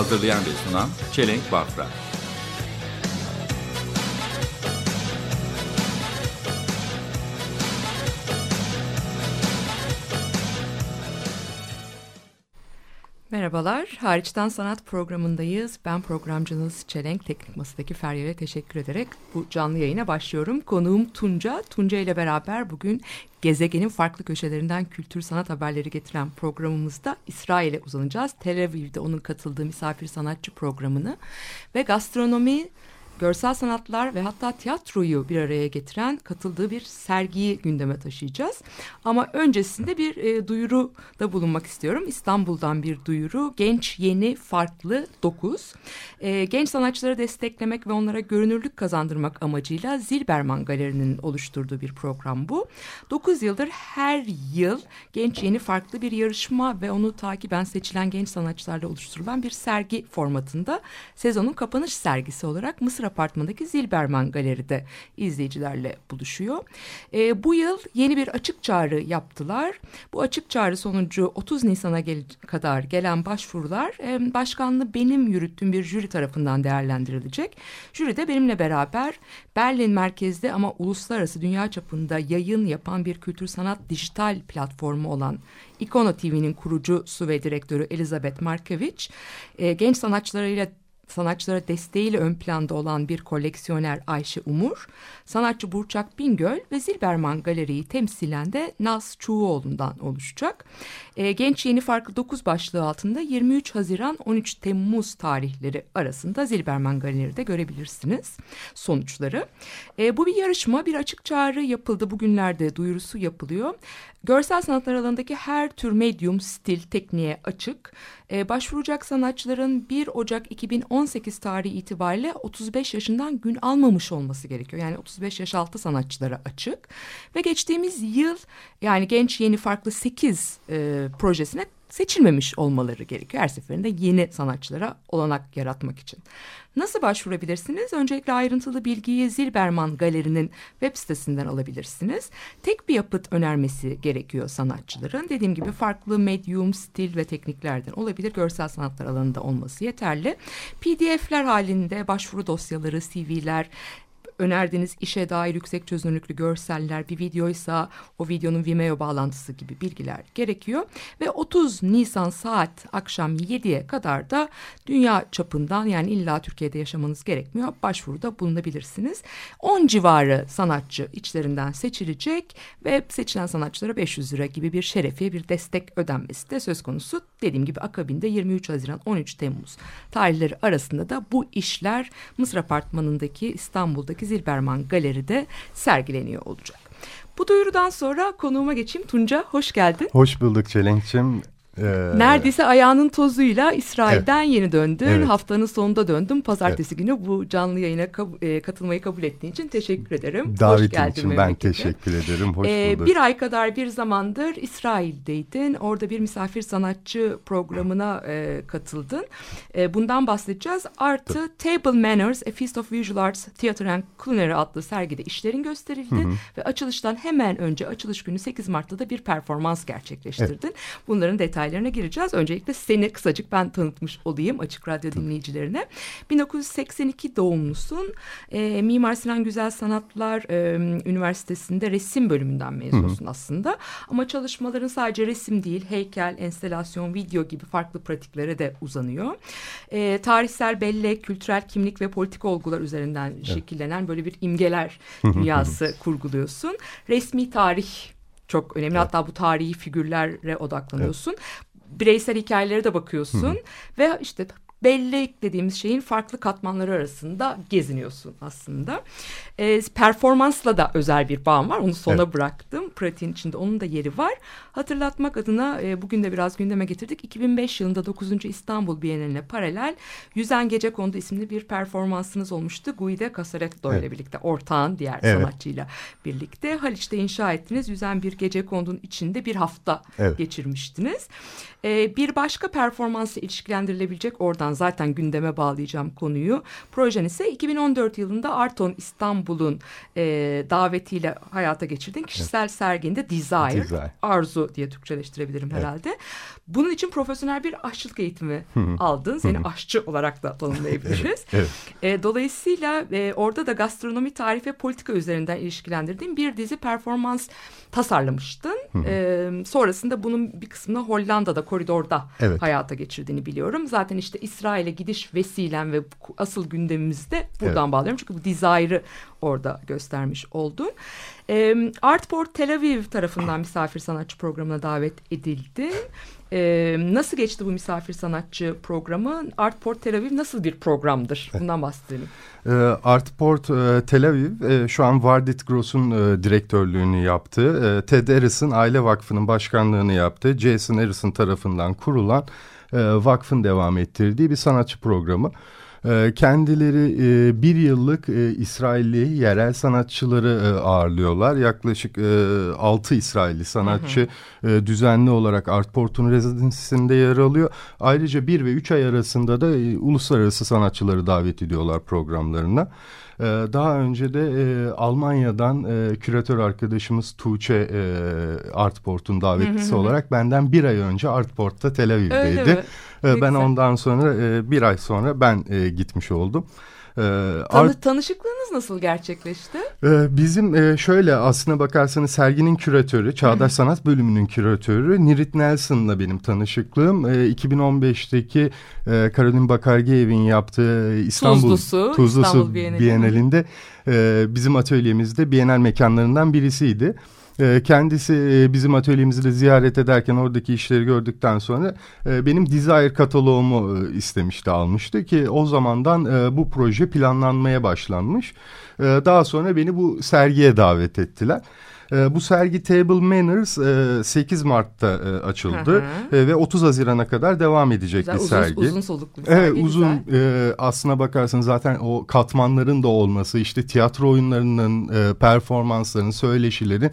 Hazırlayan ve sunan Çelenk Bafra. Merhabalar, Hariçten Sanat programındayız. Ben programcınız Çelenk, Teknik Masa'daki Feryal'e teşekkür ederek bu canlı yayına başlıyorum. Konuğum Tunca. Tunca ile beraber bugün gezegenin farklı köşelerinden kültür sanat haberleri getiren programımızda İsrail'e uzanacağız. Tel Aviv'de onun katıldığı misafir sanatçı programını ve gastronomi, görsel sanatlar ve hatta tiyatroyu bir araya getiren katıldığı bir sergiyi gündeme taşıyacağız. Ama öncesinde bir e, duyuru da bulunmak istiyorum. İstanbul'dan bir duyuru. Genç, yeni, farklı 9. E, genç sanatçıları desteklemek ve onlara görünürlük kazandırmak amacıyla Zilberman Galeri'nin oluşturduğu bir program bu. 9 yıldır her yıl genç, yeni, farklı bir yarışma ve onu takiben seçilen genç sanatçılarla oluşturulan bir sergi formatında sezonun kapanış sergisi olarak Mısır Apartmanı'ndaki Zilberman Galeri'de izleyicilerle buluşuyor. E, bu yıl yeni bir açık çağrı yaptılar. Bu açık çağrı sonucu 30 Nisan'a gel kadar gelen başvurular e, başkanlığı benim yürüttüğüm bir jüri tarafından değerlendirilecek. Jüri de benimle beraber Berlin merkezli ama uluslararası dünya çapında yayın yapan bir kültür sanat dijital platformu olan Ikono TV'nin kurucusu ve direktörü Elizabeth Markovic, e, genç sanatçılarıyla sanatçılara desteğiyle ön planda olan bir koleksiyoner Ayşe Umur, sanatçı Burçak Bingöl ve Zilberman Galeri'yi temsilen de Naz Çuğuoğlu'ndan oluşacak. E, Genç Yeni Farklı 9 başlığı altında 23 Haziran 13 Temmuz tarihleri arasında Zilberman Galeri'de görebilirsiniz sonuçları. E, bu bir yarışma, bir açık çağrı yapıldı. Bugünlerde duyurusu yapılıyor. Görsel sanatlar alanındaki her tür medyum, stil, tekniğe açık. Ee, başvuracak sanatçıların 1 Ocak 2018 tarihi itibariyle 35 yaşından gün almamış olması gerekiyor. Yani 35 yaş altı sanatçılara açık. Ve geçtiğimiz yıl yani genç yeni farklı 8 e, projesine seçilmemiş olmaları gerekiyor. Her seferinde yeni sanatçılara olanak yaratmak için. Nasıl başvurabilirsiniz? Öncelikle ayrıntılı bilgiyi Zilberman Galeri'nin web sitesinden alabilirsiniz. Tek bir yapıt önermesi gerekiyor sanatçıların. Dediğim gibi farklı medyum, stil ve tekniklerden olabilir. Görsel sanatlar alanında olması yeterli. PDF'ler halinde başvuru dosyaları, CV'ler, önerdiğiniz işe dair yüksek çözünürlüklü görseller, bir videoysa o videonun Vimeo bağlantısı gibi bilgiler gerekiyor. Ve 30 Nisan saat akşam 7'ye kadar da dünya çapından yani illa Türkiye'de yaşamanız gerekmiyor. Başvuruda bulunabilirsiniz. 10 civarı sanatçı içlerinden seçilecek ve seçilen sanatçılara 500 lira gibi bir şerefiye bir destek ödenmesi de söz konusu. Dediğim gibi akabinde 23 Haziran 13 Temmuz tarihleri arasında da bu işler Mısır Apartmanı'ndaki İstanbul'daki Zilberman Galeri'de sergileniyor olacak. Bu duyurudan sonra konuğuma geçeyim. Tunca hoş geldin. Hoş bulduk Çelenk'cim. Ee, Neredeyse ayağının tozuyla İsrail'den Evet. yeni döndün. Evet. Haftanın sonunda döndüm. Pazartesi günü bu canlı yayına kab- e, katılmayı kabul ettiğin için teşekkür ederim. Hoş Davetin geldin için ben memlekete. teşekkür ederim. Hoş Ee, bulduk. bir ay kadar bir zamandır İsrail'deydin. Orada bir misafir sanatçı programına e, katıldın. E, bundan bahsedeceğiz. Artı Table Manners, A Feast of Visual Arts Theatre and Culinary adlı sergide işlerin gösterildi. Ve açılıştan hemen önce açılış günü 8 Mart'ta da bir performans gerçekleştirdin. Bunların detaylarına gireceğiz. Öncelikle seni kısacık ben tanıtmış olayım açık radyo dinleyicilerine. 1982 doğumlusun. E, Mimar Sinan Güzel Sanatlar e, Üniversitesi'nde resim bölümünden mezunsun aslında. Ama çalışmaların sadece resim değil, heykel, enstelasyon, video gibi farklı pratiklere de uzanıyor. E, tarihsel bellek, kültürel kimlik ve politik olgular üzerinden şekillenen böyle bir imgeler dünyası kurguluyorsun. Resmi tarih çok önemli. Hatta bu tarihi figürlere odaklanıyorsun. Bireysel hikayelere de bakıyorsun ve işte bellek dediğimiz şeyin farklı katmanları arasında geziniyorsun aslında. E, performansla da özel bir bağım var. Onu sona Evet. bıraktım. Pratiğin içinde onun da yeri var. Hatırlatmak adına e, bugün de biraz gündeme getirdik. 2005 yılında 9. İstanbul Bienali'ne paralel Yüzen Gece Kondu isimli bir performansınız olmuştu. Guide Casaretto ile Evet. birlikte ortağın diğer Evet. sanatçıyla birlikte Haliç'te inşa ettiniz. Yüzen bir gece kondunun içinde bir hafta Evet. geçirmiştiniz. Ee, bir başka performansla ilişkilendirilebilecek oradan zaten gündeme bağlayacağım konuyu. Projen ise 2014 yılında Arton İstanbul'un e, davetiyle hayata geçirdiğin kişisel serginde Desire, Desire. arzu diye Türkçeleştirebilirim herhalde. Bunun için profesyonel bir aşçılık eğitimi aldın. Seni aşçı olarak da tanımlayabiliriz. Evet. E, dolayısıyla e, orada da gastronomi, tarih ve politika üzerinden ilişkilendirdiğim bir dizi performans tasarlamıştın. E, sonrasında bunun bir kısmını Hollanda'da, koridorda Evet. hayata geçirdiğini biliyorum. Zaten işte İsrail'e gidiş vesilen ve asıl gündemimizi de buradan bağlıyorum. Çünkü bu Desire'ı orada göstermiş oldun. E, Artport Tel Aviv tarafından misafir sanatçı programına davet edildin. E, nasıl geçti bu misafir sanatçı programı? Artport Tel Aviv nasıl bir programdır? Bundan bahsedelim. E, Artport e, Tel Aviv e, şu an Vardit Gross'un e, direktörlüğünü yaptı. E, Ted Harris'in Aile Vakfı'nın başkanlığını yaptı. Jason Harris'in tarafından kurulan e, vakfın devam ettirdiği bir sanatçı programı. E, kendileri e, bir yıllık e, İsrailli yerel sanatçıları e, ağırlıyorlar. Yaklaşık e, 6 İsrailli sanatçı e, düzenli olarak Artport'un rezidansisinde yer alıyor. Ayrıca 1 ve 3 ay arasında da e, uluslararası sanatçıları davet ediyorlar programlarına. E, daha önce de e, Almanya'dan e, küratör arkadaşımız Tuğçe e, Artport'un davetlisi olarak benden bir ay önce Artport'ta Tel Öyle Aviv'deydi. mi? E, Ne ben güzel. ondan sonra e, bir ay sonra ben e, gitmiş oldum. E, Tanı, Art- tanışıklığınız nasıl gerçekleşti? Ee, Bizim e, şöyle aslına bakarsanız serginin küratörü, Çağdaş Sanat Bölümünün küratörü Nirit Nelson'la benim tanışıklığım. E, 2015'teki e, Karolin Bakargiyev'in yaptığı İstanbul Tuzlusu, Tuzlusu İstanbul Bienali. Bienalinde e, bizim atölyemizde Bienal mekanlarından birisiydi. E, Kendisi e, bizim atölyemizi de ziyaret ederken oradaki işleri gördükten sonra e, benim Desire kataloğumu e, istemişti almıştı ki o zamandan e, bu proje planlanmaya başlanmış. E, Daha sonra beni bu sergiye davet ettiler. E, Bu sergi Table Manners e, 8 Mart'ta e, açıldı Hı E, ve 30 Haziran'a kadar devam edecek Güzel, bir uzun, sergi. uzun soluklu bir Evet sergi, uzun güzel. e, aslına bakarsanız zaten o katmanların da olması işte tiyatro oyunlarının e, performansların söyleşilerin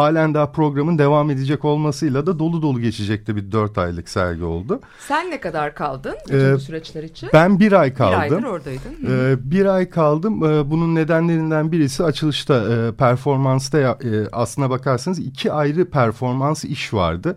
halen daha programın devam edecek olmasıyla da dolu dolu geçecekti bir dört aylık sergi oldu. Sen ne kadar kaldın bütün Ee, bu süreçler için? Ben bir ay bir aydır kaldım. oradaydın. Ee, bir ay kaldım. Ee, bunun nedenlerinden birisi açılışta e, performansta e, aslına bakarsanız iki ayrı performans iş vardı.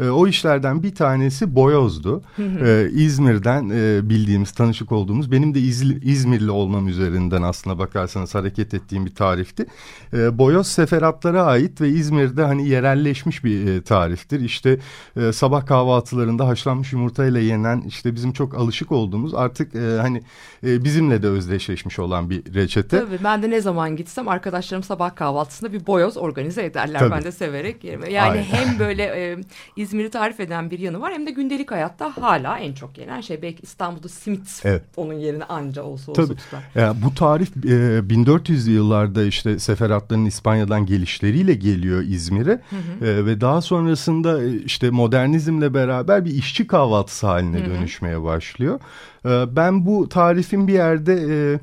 E, o işlerden bir tanesi boyozdu. E, İzmir'den e, bildiğimiz, tanışık olduğumuz, benim de İzli- İzmirli olmam üzerinden aslına bakarsanız hareket ettiğim bir tarifti. E, boyoz seferatlara ait ve İzmir'de hani yerelleşmiş bir e, tariftir. İşte e, sabah kahvaltılarında haşlanmış yumurtayla yenen işte bizim çok alışık olduğumuz artık e, hani e, bizimle de özdeşleşmiş olan bir reçete. Tabii ben de ne zaman gitsem arkadaşlarım sabah kahvaltısında bir boyoz organize ederler. Tabii. Ben de severek yerim. Yani Aynen. hem böyle e, İzmir'i tarif eden bir yanı var hem de gündelik hayatta hala en çok yenen şey. Belki İstanbul'da simit Evet. onun yerine anca olsa olsa Tabii. tutar. Ya bu tarif e, 1400'lü yıllarda işte seferatların İspanya'dan gelişleriyle geliyor İzmir'e. E, ve daha sonrasında e, işte modernizmle beraber bir işçi kahvaltısı haline dönüşmeye başlıyor. E, ben bu tarifin bir yerde e,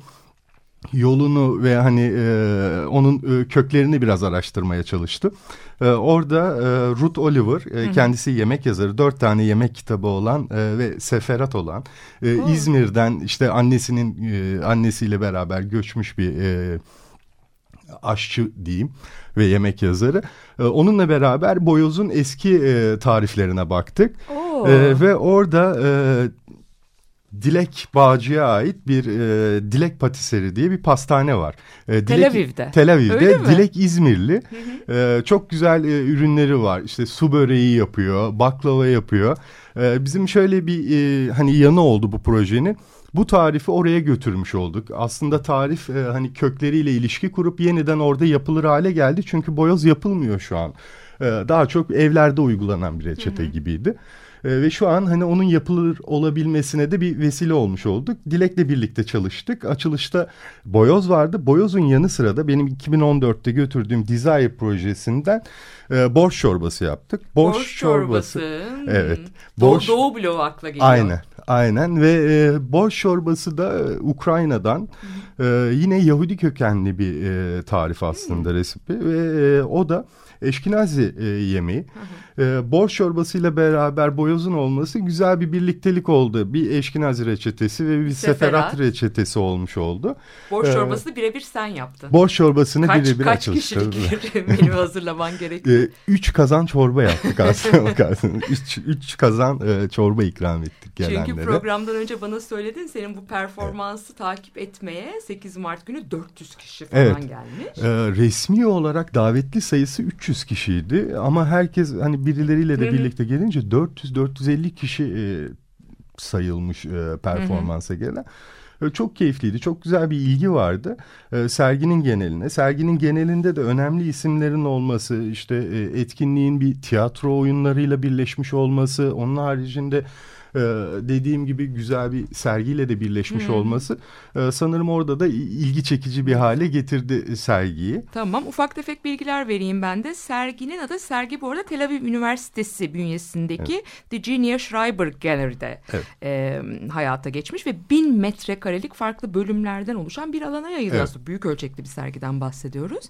yolunu ve hani e, onun e, köklerini biraz araştırmaya çalıştım. E, orada e, Ruth Oliver e, kendisi yemek yazarı dört tane yemek kitabı olan e, ve seferat olan e, İzmir'den işte annesinin e, annesiyle beraber göçmüş bir e, aşçı diyeyim ve yemek yazarı. E, onunla beraber Boyoz'un eski e, tariflerine baktık. Oo. E, ve orada e, Dilek Bağcı'ya ait bir e, Dilek Patiseri diye bir pastane var. E, Tel Dilek- Aviv'de. Tel Aviv'de. Öyle mi? Dilek İzmirli. E, çok güzel e, ürünleri var. İşte su böreği yapıyor, baklava yapıyor. E, bizim şöyle bir e, hani yanı oldu bu projenin. Bu tarifi oraya götürmüş olduk. Aslında tarif e, hani kökleriyle ilişki kurup yeniden orada yapılır hale geldi. Çünkü boyoz yapılmıyor şu an. E, daha çok evlerde uygulanan bir reçete gibiydi. E, ve şu an hani onun yapılır olabilmesine de bir vesile olmuş olduk. Dilek'le birlikte çalıştık. Açılışta Boyoz vardı. Boyoz'un yanı sıra da benim 2014'te götürdüğüm Desire projesinden e, borş çorbası yaptık. Borş, çorbası. Evet. Doğu, Borş- Doğu bloğu akla geliyor. Aynen. Aynen ve e, borş çorbası da e, Ukrayna'dan. E, yine Yahudi kökenli bir e, tarif aslında resipi ve e, o da eşkinazi e, yemeği. E, borş çorbasıyla beraber boyozun olması güzel bir birliktelik oldu. Bir eşkinazi reçetesi ve bir seferat, seferat. reçetesi olmuş oldu. Borş Ee, çorbasını birebir sen yaptın. Borş çorbasını kaç birebir kaç açılıştırdı. kişilik menü hazırlaman gerekiyor? E, üç kazan çorba yaptık aslında. Üç, üç kazan e, çorba ikram ettik gelenlere. Çünkü programdan önce bana söyledin senin bu performansı takip etmeye 8 Mart günü 400 kişi falan Evet. gelmiş. Ee, resmi olarak davetli sayısı 300 kişiydi ama herkes hani birileriyle de birlikte gelince 400-450 kişi e, sayılmış e, performansa gelen. E, Çok keyifliydi. Çok güzel bir ilgi vardı. E, serginin geneline. Serginin genelinde de önemli isimlerin olması, işte e, etkinliğin bir tiyatro oyunlarıyla birleşmiş olması, onun haricinde e, dediğim gibi güzel bir sergiyle de birleşmiş olması e, sanırım orada da ilgi çekici bir hale getirdi sergiyi. Tamam ufak tefek bilgiler vereyim ben de. Serginin adı sergi bu arada Tel Aviv Üniversitesi bünyesindeki The Genia Schreiber Gallery'de Evet. e, hayata geçmiş ve bin metrekarelik farklı bölümlerden oluşan bir alana yayıldı. Evet. Aslında büyük ölçekli bir sergiden bahsediyoruz.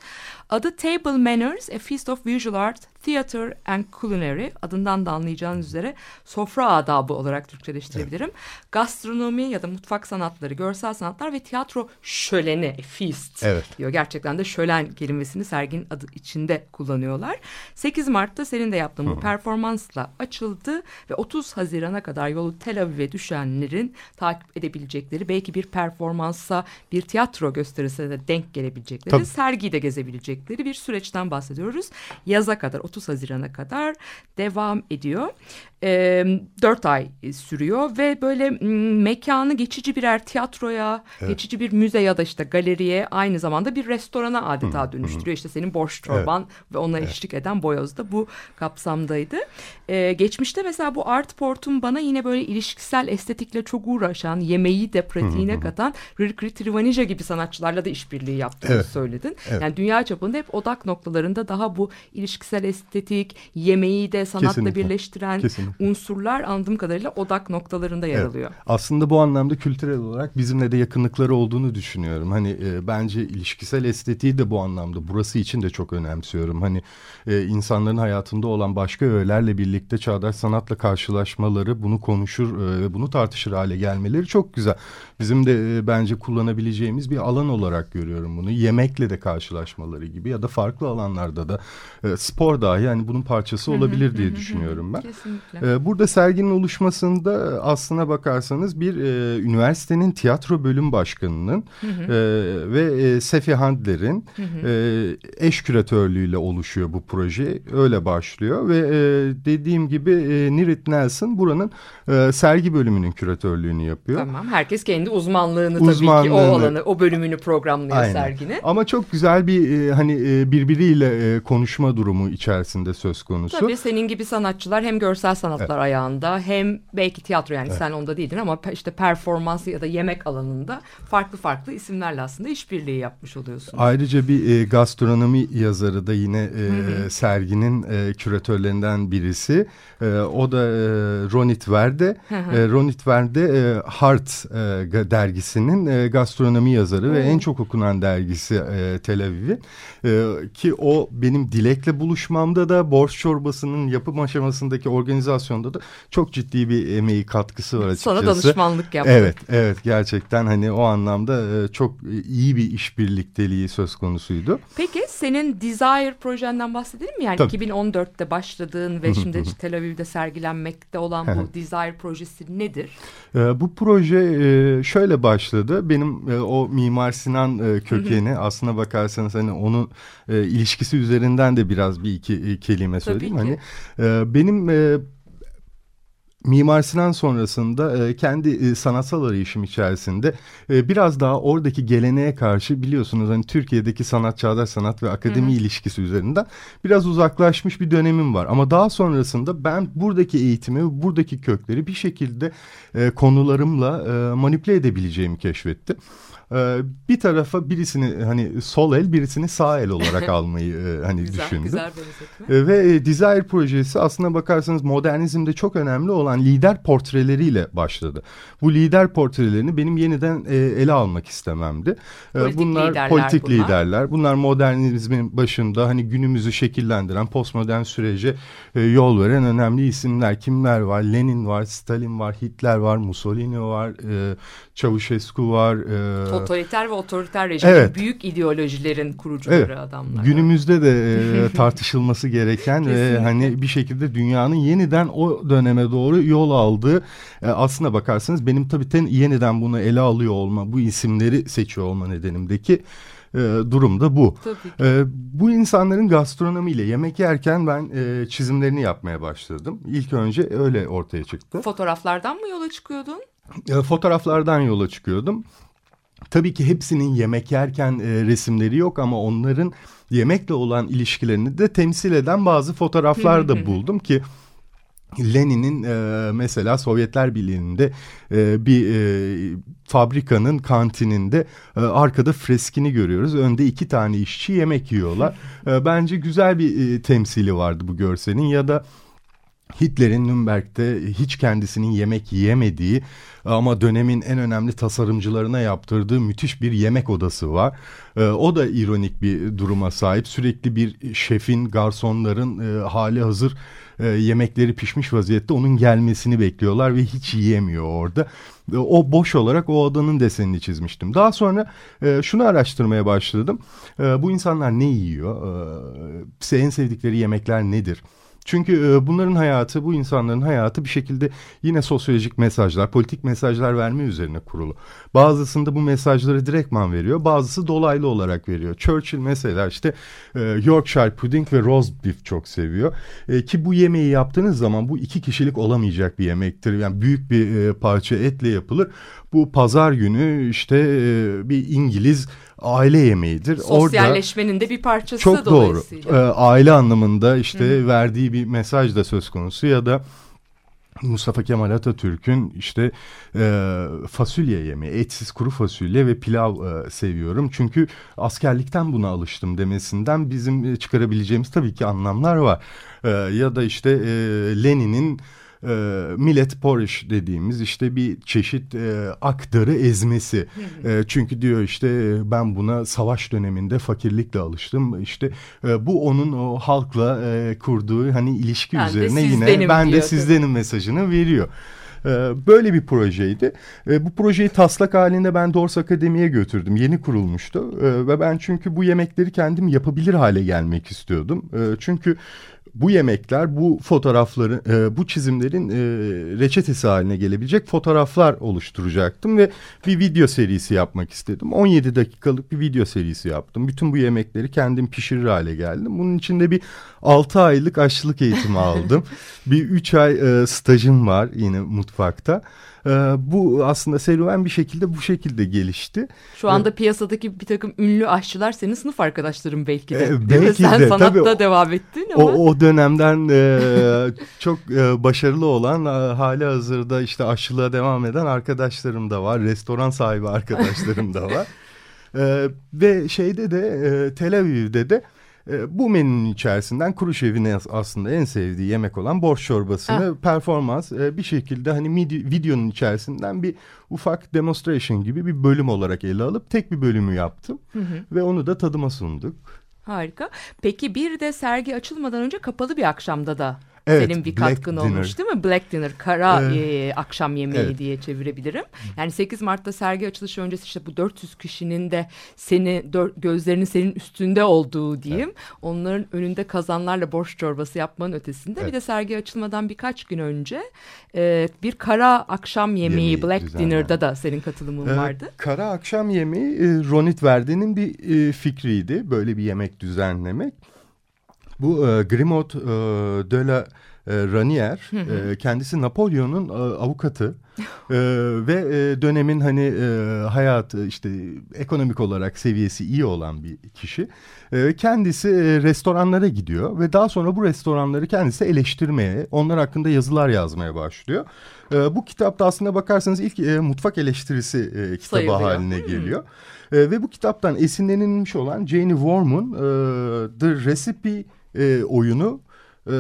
Adı Table Manners, A Feast of Visual Art, Theater and Culinary. Adından da anlayacağınız üzere sofra adabı olarak Türkçeleştirebilirim. Gastronomi ya da mutfak sanatları, görsel sanatlar ve tiyatro şöleni, feast Evet. diyor. Gerçekten de şölen kelimesini serginin adı içinde kullanıyorlar. 8 Mart'ta senin de yaptığın bu performansla açıldı ve 30 Haziran'a kadar yolu Tel Aviv'e düşenlerin takip edebilecekleri belki bir performansa bir tiyatro gösterisine de denk gelebilecekleri Tabii. sergiyi de gezebilecekleri bir süreçten bahsediyoruz. Yaza kadar 30 Haziran'a kadar devam ediyor. Ee, 4 ay sürüyor ve böyle mekanı geçici birer tiyatroya, geçici bir müze ya da işte galeriye aynı zamanda bir restorana adeta dönüştürüyor. İşte senin boş çorban ve ona eşlik eden boyoz da bu kapsamdaydı. Ee, geçmişte mesela bu Art Port'un bana yine böyle ilişkisel estetikle çok uğraşan, yemeği de pratiğine katan Rilke Trivanija gibi sanatçılarla da işbirliği yaptığını Evet. söyledin. Evet. Yani dünya çapında hep odak noktalarında daha bu ilişkisel estetik, yemeği de sanatla Kesinlikle. birleştiren Kesinlikle. Unsurlar anladığım kadarıyla odak noktalarında yer Evet. alıyor. Aslında bu anlamda kültürel olarak bizimle de yakınlıkları olduğunu düşünüyorum. Hani e, bence ilişkisel estetiği de bu anlamda burası için de çok önemsiyorum. Hani e, insanların hayatında olan başka öğelerle birlikte çağdaş sanatla karşılaşmaları, bunu konuşur e, ve bunu tartışır hale gelmeleri çok güzel. Bizim de e, bence kullanabileceğimiz bir alan olarak görüyorum bunu. Yemekle de karşılaşmaları gibi ya da farklı alanlarda da e, spor dahi yani bunun parçası olabilir diye düşünüyorum ben. Kesinlikle. Ee, Burada serginin oluşmasında aslına bakarsanız bir e, üniversitenin tiyatro bölüm başkanının e, ve e, Sefi Handler'in e, eş küratörlüğüyle oluşuyor bu proje. Öyle başlıyor ve e, dediğim gibi e, Nirit Nelson buranın e, sergi bölümünün küratörlüğünü yapıyor. Tamam. Herkes kendi uzmanlığını, tabii ki o Uzmanlığını. alanı, o bölümünü programlıyor Aynen. serginin. Ama çok güzel bir e, hani e, birbiriyle e, konuşma durumu içerisinde söz konusu. Tabii senin gibi sanatçılar hem görsel sanatlar ayağında hem belki tiyatro yani sen onda değildin ama işte performans ya da yemek alanında farklı farklı isimlerle aslında işbirliği yapmış oluyorsun. Ayrıca bir e, gastronomi yazarı da yine e, serginin e, küratörlerinden birisi. E, o da e, Ronit Verde. E, Ronit Verde e, Heart e, dergisinin e, gastronomi yazarı ve en çok okunan dergisi e, Tel Aviv'in. E, ki o benim Dilek'le buluşmamda da borç çorbasının yapım aşamasındaki organizasyonda da çok ciddi bir emeği katkısı var açıkçası. Sana danışmanlık yaptı. Evet, evet gerçekten hani o anlamda e, çok iyi bir iş birlikteliği söz konusuydu. Peki senin Desire projenden bahsedelim mi? Yani Tabii. 2014'te başladığın ve şimdi işte Tel Aviv'de sergilenmekte olan bu Desire projesi nedir? E, bu proje e, şöyle başladı. Benim e, o Mimar Sinan e, kökeni aslına bakarsanız hani onun e, ilişkisi üzerinden de biraz bir iki e, kelime söyleyeyim. ki. Hani e, benim e, Mimar Sinan sonrasında e, kendi e, sanatsal arayışım içerisinde e, biraz daha oradaki geleneğe karşı biliyorsunuz hani Türkiye'deki sanat, çağdaş sanat ve akademi ilişkisi üzerinden biraz uzaklaşmış bir dönemim var. Ama daha sonrasında ben buradaki eğitimi, buradaki kökleri bir şekilde e, konularımla e, manipüle edebileceğimi keşfettim. E, bir tarafa birisini hani sol el birisini sağ el olarak almayı e, hani Güzel, düşündüm. güzel benzetme. E, Ve e, Desire projesi aslına bakarsanız modernizmde çok önemli olan lider portreleriyle başladı. Bu lider portrelerini benim yeniden e, ele almak istememdi. E, Politik bunlar liderler politik bunlar. liderler. Bunlar modernizmin başında hani günümüzü şekillendiren postmodern sürece e, yol veren önemli isimler. Kimler var? Lenin var, Stalin var, Hitler var, Mussolini var, e, Çavuşescu var. E, Totaliter ve otoriter rejimin Evet. büyük ideolojilerin kurucuları Evet. adamlar. Günümüzde de e, tartışılması gereken ve hani bir şekilde dünyanın yeniden o döneme doğru yol aldığı e, aslına bakarsanız benim tabii ten, yeniden bunu ele alıyor olma bu isimleri seçiyor olma nedenimdeki e, durum da bu. E, bu insanların gastronomiyle yemek yerken ben e, çizimlerini yapmaya başladım. İlk önce öyle ortaya çıktı. Fotoğraflardan mı yola çıkıyordun? E, fotoğraflardan yola çıkıyordum. Tabii ki hepsinin yemek yerken e, resimleri yok ama onların yemekle olan ilişkilerini de temsil eden bazı fotoğraflar da buldum ki Lenin'in e, mesela Sovyetler Birliği'nde e, bir e, fabrikanın kantininde e, arkada freskini görüyoruz. Önde iki tane işçi yemek yiyorlar. E, bence güzel bir e, temsili vardı bu görselin ya da Hitler'in Nürnberg'de hiç kendisinin yemek yiyemediği ama dönemin en önemli tasarımcılarına yaptırdığı müthiş bir yemek odası var. Ee, o da ironik bir duruma sahip. Sürekli bir şefin, garsonların e, hali hazır e, yemekleri pişmiş vaziyette onun gelmesini bekliyorlar ve hiç yiyemiyor orada. O boş olarak o odanın desenini çizmiştim. Daha sonra e, şunu araştırmaya başladım. Bu insanlar ne yiyor? E, en sevdikleri yemekler nedir? Çünkü e, bunların hayatı, bu insanların hayatı bir şekilde yine sosyolojik mesajlar, politik mesajlar verme üzerine kurulu. Bazısında bu mesajları direktman veriyor, bazısı dolaylı olarak veriyor. Churchill mesela işte e, Yorkshire pudding ve roast beef çok seviyor. E, ki bu yemeği yaptığınız zaman bu iki kişilik olamayacak bir yemektir. Yani büyük bir parça etle yapılır. Bu pazar günü işte bir İngiliz aile yemeğidir. Sosyalleşmenin de bir parçası Çok doğru. Ee, aile anlamında işte verdiği bir mesaj da söz konusu ya da Mustafa Kemal Atatürk'ün işte e, fasulye yemeği, etsiz kuru fasulye ve pilav e, seviyorum. Çünkü askerlikten buna alıştım demesinden bizim e, çıkarabileceğimiz tabii ki anlamlar var. E, ya da işte e, Lenin'in e, millet porridge dediğimiz işte bir çeşit e, aktarı ezmesi. E, çünkü diyor işte e, ben buna savaş döneminde fakirlikle alıştım. İşte e, bu onun o halkla e, kurduğu hani ilişki Ben üzerine yine ben de sizdenim mesajını veriyor. E, Böyle bir projeydi. E, Bu projeyi taslak halinde ben Dors Akademi'ye götürdüm. Yeni kurulmuştu. Ve ben çünkü bu yemekleri kendim yapabilir hale gelmek istiyordum. Çünkü bu yemekler, bu fotoğrafları, e, bu çizimlerin e, reçetesi haline gelebilecek fotoğraflar oluşturacaktım ve bir video serisi yapmak istedim. 17 dakikalık bir video serisi yaptım. Bütün bu yemekleri kendim pişirir hale geldim. Bunun içinde bir 6 aylık aşçılık eğitimi aldım. bir 3 ay e, stajım var yine mutfakta. E, bu aslında serüven bir şekilde bu şekilde gelişti. Şu anda piyasadaki bir takım ünlü aşçılar senin sınıf arkadaşların belki de. E, belki Sen de, sanatta tabii o- devam ettin O, ama. o dönemden e, çok e, başarılı olan e, hali hazırda işte aşçılığa devam eden arkadaşlarım da var. Restoran sahibi arkadaşlarım da var. E, ve şeyde de e, Tel Aviv'de de e, bu menünün içerisinden kuru as- aslında en sevdiği yemek olan borç çorbasını performans e, bir şekilde hani midi- videonun içerisinden bir ufak demonstration gibi bir bölüm olarak ele alıp tek bir bölümü yaptım. Ve onu da tadıma sunduk. Harika. Peki bir de sergi açılmadan önce kapalı bir akşamda da Evet, senin bir Black katkın Dinner. olmuş değil mi? Black Dinner, kara Ee, e, akşam yemeği evet. diye çevirebilirim. Yani 8 Mart'ta sergi açılışı öncesi işte bu 400 kişinin de seni gözlerinin senin üstünde olduğu diyeyim. Onların önünde kazanlarla borç çorbası yapmanın ötesinde bir Evet. de sergi açılmadan birkaç gün önce e, bir kara akşam yemeği, Yemeği Black düzenlendi. Dinner'da da senin katılımın Ee, vardı. Kara akşam yemeği e, Ronit Verde'nin bir e, fikriydi. Böyle bir yemek düzenlemek. Bu e, Grimaud e, de la e, Ranier. E, kendisi Napolyon'un e, avukatı E, ve e, dönemin hani e, hayatı işte ekonomik olarak seviyesi iyi olan bir kişi. E, kendisi e, restoranlara gidiyor ve daha sonra bu restoranları kendisi eleştirmeye, onlar hakkında yazılar yazmaya başlıyor. E, bu kitapta aslında bakarsanız ilk e, mutfak eleştirisi e, kitabı Sayılıyor. haline geliyor. E, ve bu kitaptan esinlenilmiş olan Janie Worm'un e, The Recipe e, oyunu e,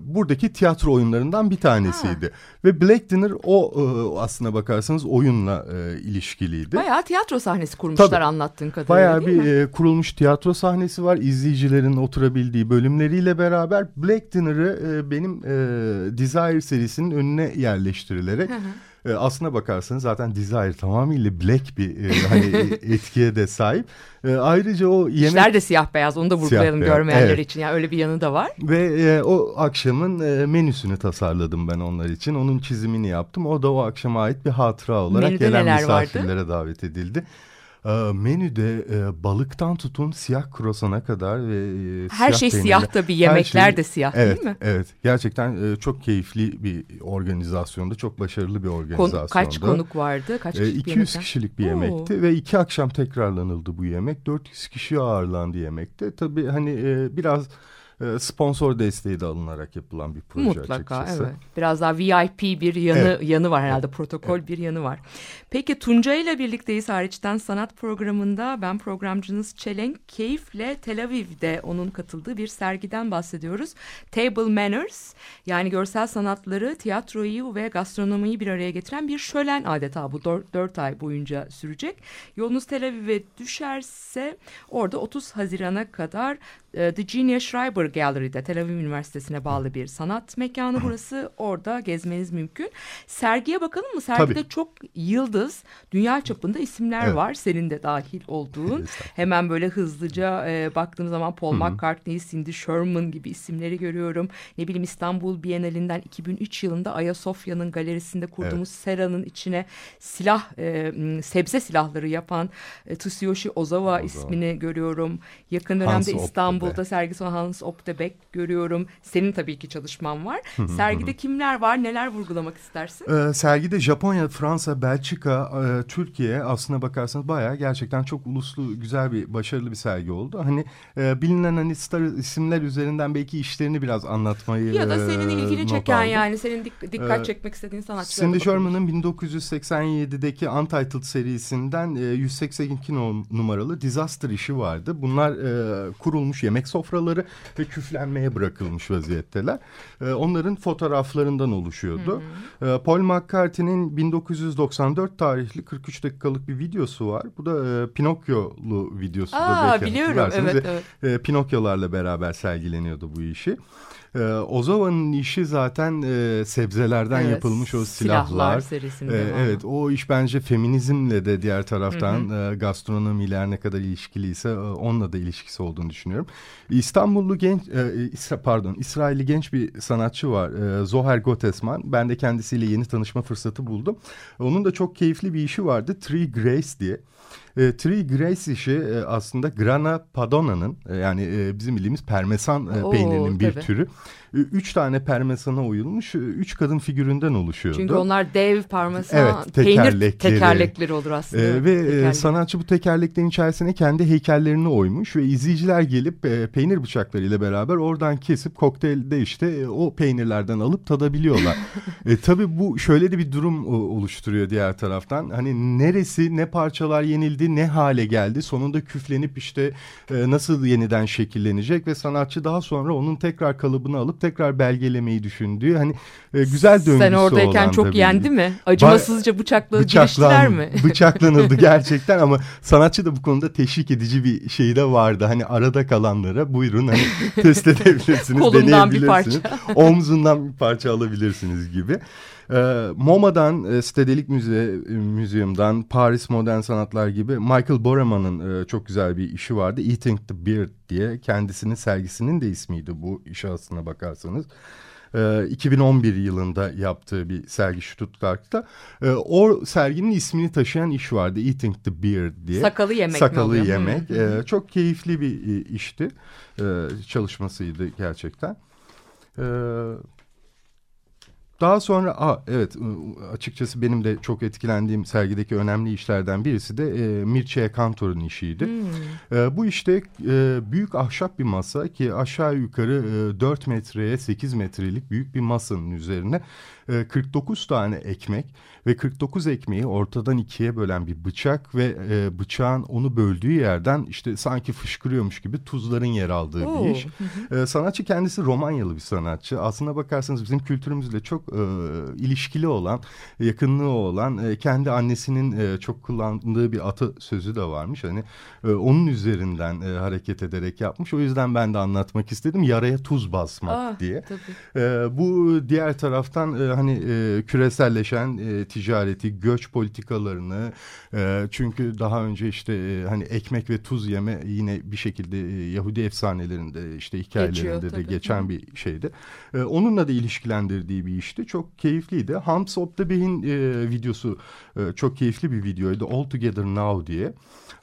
buradaki tiyatro oyunlarından bir tanesiydi. Ve Black Dinner o e, aslına bakarsanız oyunla e, ilişkiliydi. Bayağı tiyatro sahnesi kurmuşlar Tabii. anlattığın kadarıyla Bayağı bir mi? e, kurulmuş tiyatro sahnesi var. İzleyicilerin oturabildiği bölümleriyle beraber Black Dinner'ı e, benim e, Desire serisinin önüne yerleştirilerek e, aslına bakarsanız zaten Desire tamamıyla black bir e, hani etkiye de sahip. E, ayrıca o yemek İşler de siyah beyaz onu da vurgulayalım Siyah beyaz, görmeyenler evet. için. Yani öyle bir yanı da var. ve e, o akşamın e, menüsünü tasarladım ben onlar için. Onun çizimini yaptım. O da o akşama ait bir hatıra olarak Menüde gelen neler vardı? misafirlere davet edildi. E, menüde e, balıktan tutun siyah krosana kadar ve e, Her şey peynirler- siyah tabii yemekler şey- de siyah evet, değil mi? Evet gerçekten e, çok keyifli bir organizasyondu. Çok başarılı bir Konu- organizasyondu. kaç konuk vardı? Kaç E, bir 200 yemekten? kişilik bir Oo. yemekti ve iki akşam tekrarlanıldı bu yemek. 400 kişi ağırlandı yemekte. Tabii hani e, biraz sponsor desteği de alınarak yapılan bir proje Mutlaka açıkçası. evet. Biraz daha VIP bir yanı Evet. yanı var herhalde. Protokol bir yanı var. Peki Tunca ile birlikteyiz hariçten sanat programında. Ben programcınız Çelenk. Keyifle Tel Aviv'de onun katıldığı bir sergiden bahsediyoruz. Table Manners yani görsel sanatları, tiyatroyu ve gastronomiyi bir araya getiren bir şölen adeta bu dört, dört ay boyunca sürecek. Yolunuz Tel Aviv'e düşerse orada 30 Haziran'a kadar The Genia Schreiber Gallery'de Tel Aviv Üniversitesi'ne bağlı bir sanat mekanı burası. Orada gezmeniz mümkün. Sergiye bakalım mı? Sergide Tabii. çok yıldız, dünya çapında isimler Evet. var. Senin de dahil olduğun. Hemen böyle hızlıca e, baktığım zaman Paul McCartney, Cindy Sherman gibi isimleri görüyorum. Ne bileyim İstanbul Bienalinden 2003 yılında Ayasofya'nın galerisinde kurduğumuz Sera'nın içine silah, e, sebze silahları yapan e, Tsuyoshi Ozawa ismini görüyorum. Yakın dönemde Hans İstanbul'da sergisi olan Hans Optebek görüyorum. Senin tabii ki çalışman var. Sergide kimler var, neler vurgulamak istersin? Ee, sergide Japonya, Fransa, Belçika, e, Türkiye aslına bakarsanız bayağı gerçekten çok uluslu güzel bir başarılı bir sergi oldu. Hani e, bilinen hani star isimler üzerinden belki işlerini biraz anlatmayı Ya da senin e, ilgini çeken aldım. yani senin dik- dikkat Ee, çekmek istediğin sanatçılara Cindy. Sherman'ın 1987'deki Untitled serisinden e, 182 no- numaralı Disaster işi vardı. Bunlar e, kurulmuş yemek sofraları ve küflenmeye bırakılmış vaziyetteler. E, onların fotoğraflarından oluşuyordu. E, Paul McCartney'nin 1994 tarihli 43 dakikalık bir videosu var. Bu da e, Pinokyo'lu videosu da Aa belki biliyorum evet Ve, evet. e, Pinokyolarla beraber sergileniyordu bu işi. E, Ozawa'nın işi zaten e, sebzelerden Evet, yapılmış o Silahlar silahlar. serisinin E, evet o iş bence feminizmle de diğer taraftan e, gastronomiler ne kadar ilişkiliyse e, onunla da ilişkisi olduğunu düşünüyorum. İstanbullu genç e, İsra- pardon İsrailli genç bir sanatçı var e, Zoher Gotesman. Ben de kendisiyle yeni tanışma fırsatı buldum. Onun da çok keyifli bir işi vardı Tree Grace diye. E, Tree Grace işi e, aslında Grana Padona'nın e, yani e, bizim bildiğimiz parmesan e, Oo, peynirinin bir tabii. türü. Üç tane parmesana oyulmuş üç kadın figüründen oluşuyordu. Çünkü onlar dev parmesan, Evet, peynir tekerlekleri. tekerlekleri olur aslında. Ee, ve e, Tekerlek. sanatçı bu tekerleklerin içerisine kendi heykellerini oymuş ve izleyiciler gelip e, peynir bıçaklarıyla beraber oradan kesip kokteylde işte e, o peynirlerden alıp tadabiliyorlar. e, tabii bu şöyle de bir durum e, oluşturuyor diğer taraftan. Hani neresi ne parçalar yenildi ne hale geldi sonunda küflenip işte e, nasıl yeniden şekillenecek ve sanatçı daha sonra onun tekrar kalıbını alıp tekrar belgelemeyi düşündüğü hani e, güzel döngüsü Sen oradayken olan çok da bir- yendi mi? Acımasızca bıçakla giriştiler mi? bıçaklanıldı gerçekten ama sanatçı da bu konuda teşvik edici bir şey de vardı. Hani arada kalanlara buyurun hani test edebilirsiniz, Kolundan bir deneyebilirsiniz. Omzundan bir parça alabilirsiniz gibi. Ee, MoMA'dan, e, Stedelijk Müze, e, Museum'dan, Paris Modern Sanatlar gibi Michael Boreman'ın e, çok güzel bir işi vardı. Eating the Beard diye. Kendisinin sergisinin de ismiydi bu işe aslına bakarsanız. Ee, 2011 yılında yaptığı bir sergi Stuttgart'ta. Ee, o serginin ismini taşıyan iş vardı. Eating the Beard diye. Sakalı yemek mi Sakalı oluyor? yemek. Ee, çok keyifli bir e, işti. Ee, çalışmasıydı gerçekten. Daha sonra aa, evet açıkçası benim de çok etkilendiğim sergideki önemli işlerden birisi de e, Mircea Kantor'un işiydi. Hmm. E, bu işte e, büyük ahşap bir masa ki aşağı yukarı e, 4 metreye 8 metrelik büyük bir masanın üzerine e, 49 tane ekmek ve 49 ekmeği ortadan ikiye bölen bir bıçak ve e, bıçağın onu böldüğü yerden işte sanki fışkırıyormuş gibi tuzların yer aldığı Oo. bir iş. E, sanatçı kendisi Romanyalı bir sanatçı. Aslına bakarsanız bizim kültürümüzle çok e, ilişkili olan, yakınlığı olan, e, kendi annesinin e, çok kullandığı bir atı sözü de varmış. Hani e, onun üzerinden e, hareket ederek yapmış. O yüzden ben de anlatmak istedim. Yaraya tuz basmak Aa, ah, diye. E, bu diğer taraftan e, hani e, küreselleşen e, ticareti, göç politikalarını e, çünkü daha önce işte e, hani ekmek ve tuz yeme yine bir şekilde e, Yahudi efsanelerinde işte hikayelerinde Geçiyor, de geçen bir şeydi. E, onunla da ilişkilendirdiği bir işti. Çok keyifliydi. Hans Optebey'in e, videosu e, çok keyifli bir videoydu. All Together Now diye.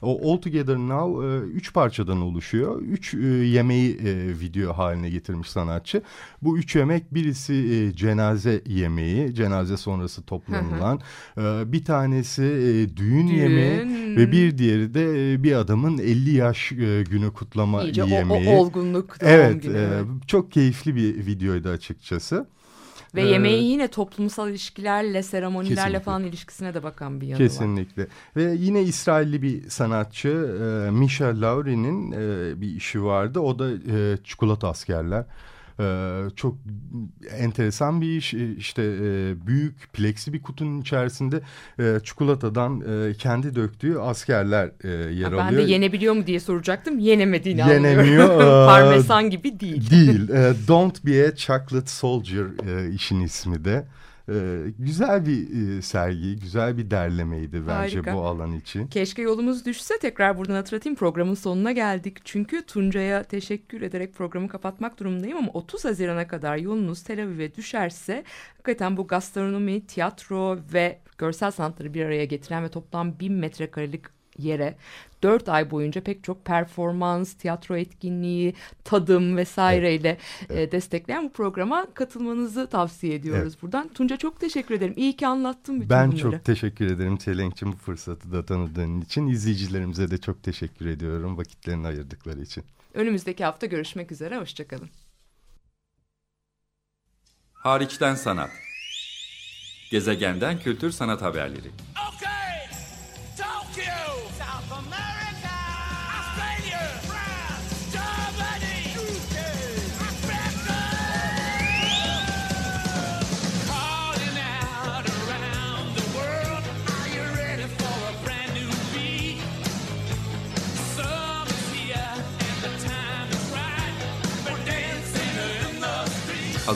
O All Together Now e, üç parçadan oluşuyor. Üç e, yemeği e, video haline getirmiş sanatçı. Bu üç yemek birisi e, cenaze yemeği, cenaze sonrası toplanılan. e, bir tanesi e, düğün, düğün yemeği ve bir diğeri de e, bir adamın 50 yaş e, günü kutlama İyice yemeği. O, o olgunluk evet. E, çok keyifli bir videoydu açıkçası. Ve ee, yemeği yine toplumsal ilişkilerle, seremonilerle kesinlikle. falan ilişkisine de bakan bir yanı kesinlikle. var. Kesinlikle. Ve yine İsrailli bir sanatçı e, Michel Lauri'nin e, bir işi vardı. O da e, çikolata askerler. Ee, çok enteresan bir iş. İşte e, büyük pleksi bir kutunun içerisinde e, çikolatadan e, kendi döktüğü askerler e, yer ha, alıyor. Ben de yenebiliyor mu diye soracaktım. Yenemediğini Yenemiyor. anlıyorum. Parmesan gibi değil. Değil. E, Don't be a chocolate soldier e, işin ismi de. Ee, güzel bir e, sergi, güzel bir derlemeydi bence Harika. bu alan için. Keşke yolumuz düşse tekrar buradan hatırlatayım programın sonuna geldik. Çünkü Tuncay'a teşekkür ederek programı kapatmak durumundayım ama 30 Haziran'a kadar yolunuz Tel Aviv'e düşerse hakikaten bu gastronomi, tiyatro ve görsel sanatları bir araya getiren ve toplam bin metrekarelik yere dört ay boyunca pek çok performans, tiyatro etkinliği, tadım vesaireyle evet. e, destekleyen bu programa katılmanızı tavsiye ediyoruz evet. buradan. Tunca çok teşekkür ederim. İyi ki anlattın bütün ben bunları. Ben çok teşekkür ederim Çelenk'cim bu fırsatı da tanıdığın için. İzleyicilerimize de çok teşekkür ediyorum vakitlerini ayırdıkları için. Önümüzdeki hafta görüşmek üzere. Hoşçakalın. Hariçten Sanat Gezegenden Kültür Sanat Haberleri